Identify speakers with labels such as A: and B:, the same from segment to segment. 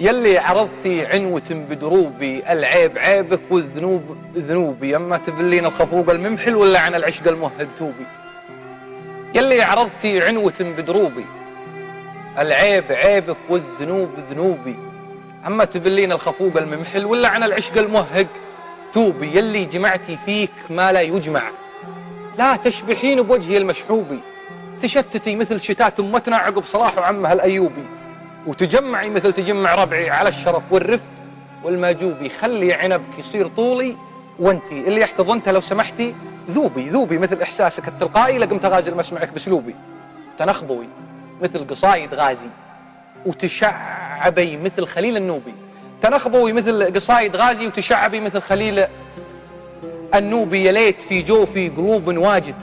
A: يلي عرضتي عنوة بدروبي العيب عيبك والذنوب ذنوبي. اما تبلين الخفوق الممحل ولا عن العشق الموهق توبي. يلي عرضتي عنوة بدروبي العيب عيبك والذنوب ذنوبي. أما تبلين الخفوق الممحل ولا عن العشق الموهق توبي. يلي جمعتي فيك ما لا يجمع. لا تشبحين بوجهي المشحوبي. تشتتي مثل شتات أمتنا عقب صلاح وعمها الأيوبي. وتجمعي مثل تجمع ربعي على الشرف والرفد والماجوبي خلي عنبك يصير طولي وانتي. اللي احتضنتها لو سمحتي ذوبي ذوبي مثل إحساسك التلقائي لقمت غازل مسمعك باسلوبي تنخبوي مثل قصايد غازي وتشعبي مثل خليل النوبي. تنخبوي مثل قصايد غازي وتشعبي مثل خليل النوبي. يا ليت في جوفي قلوب واجد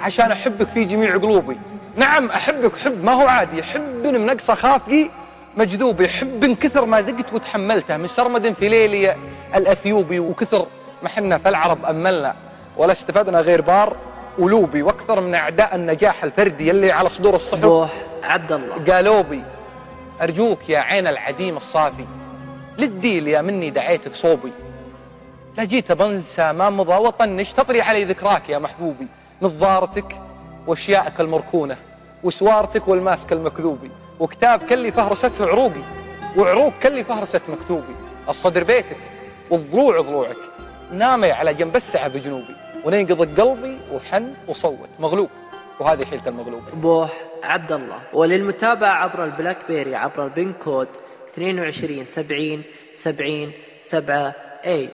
A: عشان أحبك في جميع قلوبي. نعم أحبك حب ما هو عادي. حب منقصه خافقي مجذوب. حب كثر ما ذقت وتحملته. من سرمد في ليلي الأثيوبي وكثر ما حنا في العرب أملنا. ولا استفدنا غير بار ولوبي وأكثر من أعداء النجاح الفردي اللي على صدور الصحف
B: بوح عبد الله.
A: قالوا بي أرجوك يا عين العديم الصافي. للديل يا مني دعيتك صوبي. لا جيت بنسى ما مضى. وطنش تطري علي ذكراك يا محبوبي؟ نظارتك واشيائك المركونة وسوارتك والماسك المكذوبي وكتاب كلي فهرسته عروقي وعروق كلي فهرست مكتوبي. الصدر بيتك والضلوع ضلوعك. نامي على جنب السعة بجنوبي. ونينقض قلبي وحن وصوت. مغلوب. وهذه حيلة المغلوب.
B: بوح عبد الله وللمتابعة عبر ال BlackBerry عبر ال PIN code 22 70 70 7 8